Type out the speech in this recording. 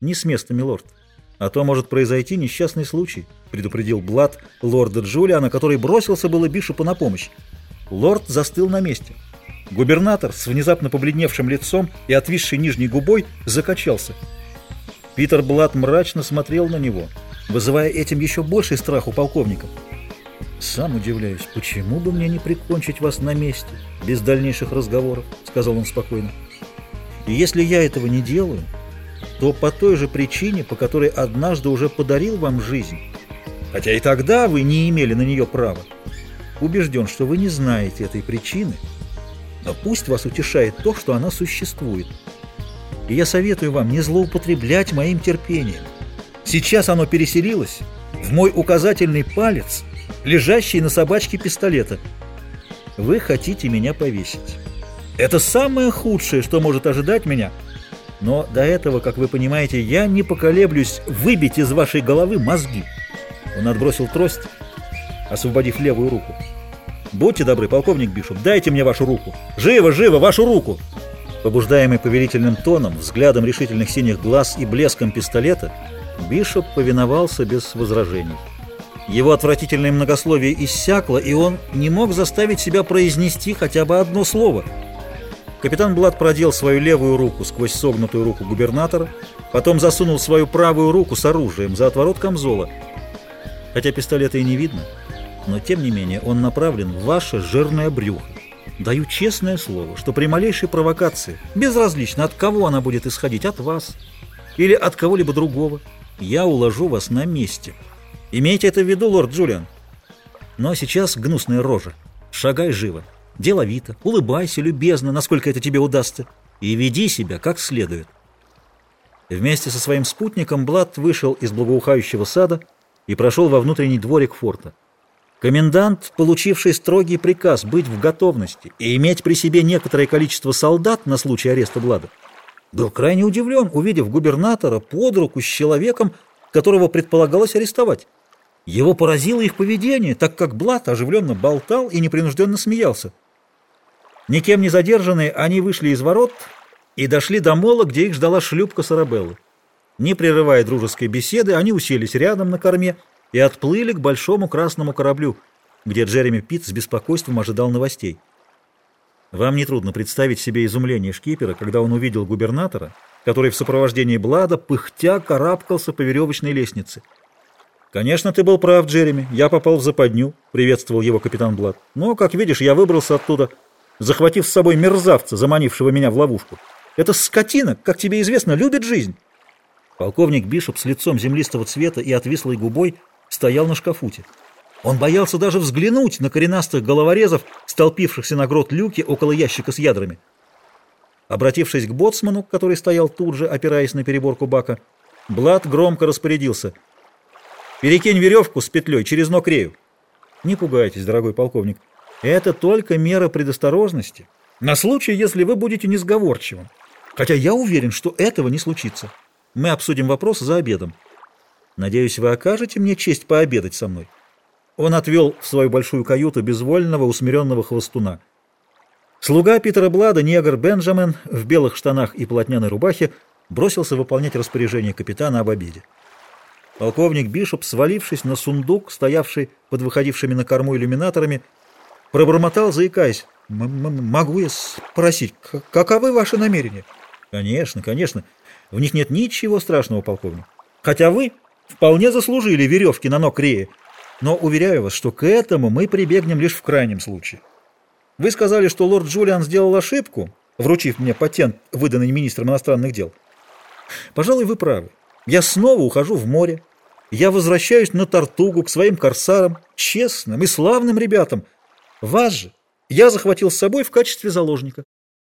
Не с места, милорд. А то может произойти несчастный случай, предупредил Блад лорда Джулиана, который бросился было Бишопу на помощь. Лорд застыл на месте. Губернатор с внезапно побледневшим лицом и отвисшей нижней губой закачался. Питер Блад мрачно смотрел на него, вызывая этим еще больший страх у полковника. «Сам удивляюсь, почему бы мне не прикончить вас на месте, без дальнейших разговоров?» — сказал он спокойно. «И если я этого не делаю, то по той же причине, по которой однажды уже подарил вам жизнь, хотя и тогда вы не имели на нее права. Убежден, что вы не знаете этой причины, но пусть вас утешает то, что она существует. И я советую вам не злоупотреблять моим терпением. Сейчас оно переселилось в мой указательный палец, лежащий на собачке пистолета. Вы хотите меня повесить. Это самое худшее, что может ожидать меня – но до этого, как вы понимаете, я не поколеблюсь выбить из вашей головы мозги. Он отбросил трость, освободив левую руку. Будьте добры, полковник Бишоп, дайте мне вашу руку. Живо, живо, вашу руку! Побуждаемый повелительным тоном, взглядом решительных синих глаз и блеском пистолета, Бишоп повиновался без возражений. Его отвратительное многословие иссякло, и он не мог заставить себя произнести хотя бы одно слово — Капитан Блад продел свою левую руку сквозь согнутую руку губернатора, потом засунул свою правую руку с оружием за отворот камзола. Хотя пистолета и не видно, но тем не менее он направлен в ваше жирное брюхо. Даю честное слово, что при малейшей провокации, безразлично от кого она будет исходить, от вас или от кого-либо другого, я уложу вас на месте. Имейте это в виду, лорд Джулиан. Но сейчас гнусная рожа. Шагай живо деловито, улыбайся любезно, насколько это тебе удастся, и веди себя как следует. Вместе со своим спутником Блад вышел из благоухающего сада и прошел во внутренний дворик форта. Комендант, получивший строгий приказ быть в готовности и иметь при себе некоторое количество солдат на случай ареста Блада, был крайне удивлен, увидев губернатора под руку с человеком, которого предполагалось арестовать. Его поразило их поведение, так как Блад оживленно болтал и непринужденно смеялся. Никем не задержанные, они вышли из ворот и дошли до мола, где их ждала шлюпка Сарабеллы. Не прерывая дружеской беседы, они уселись рядом на корме и отплыли к большому красному кораблю, где Джереми Питт с беспокойством ожидал новостей. Вам нетрудно представить себе изумление шкипера, когда он увидел губернатора, который в сопровождении Блада пыхтя карабкался по веревочной лестнице. «Конечно, ты был прав, Джереми. Я попал в западню», — приветствовал его капитан Блад. «Но, как видишь, я выбрался оттуда» захватив с собой мерзавца, заманившего меня в ловушку. Эта скотина, как тебе известно, любит жизнь. Полковник Бишоп с лицом землистого цвета и отвислой губой стоял на шкафуте. Он боялся даже взглянуть на коренастых головорезов, столпившихся на грот люки около ящика с ядрами. Обратившись к боцману, который стоял тут же, опираясь на переборку бака, Блад громко распорядился. «Перекинь веревку с петлей через ног рею». «Не пугайтесь, дорогой полковник. Это только мера предосторожности, на случай, если вы будете несговорчивым. Хотя я уверен, что этого не случится. Мы обсудим вопрос за обедом. Надеюсь, вы окажете мне честь пообедать со мной. Он отвел в свою большую каюту безвольного, усмиренного хвостуна. Слуга Питера Блада, негр Бенджамен, в белых штанах и полотняной рубахе, бросился выполнять распоряжение капитана об обеде. Полковник Бишоп, свалившись на сундук, стоявший под выходившими на корму иллюминаторами, Пробормотал, заикаясь. «Могу я спросить, каковы ваши намерения?» «Конечно, конечно. В них нет ничего страшного, полковник. Хотя вы вполне заслужили веревки на ног Рея. Но уверяю вас, что к этому мы прибегнем лишь в крайнем случае. Вы сказали, что лорд Джулиан сделал ошибку, вручив мне патент, выданный министром иностранных дел. Пожалуй, вы правы. Я снова ухожу в море. Я возвращаюсь на Тартугу к своим корсарам, честным и славным ребятам, вас же я захватил с собой в качестве заложника.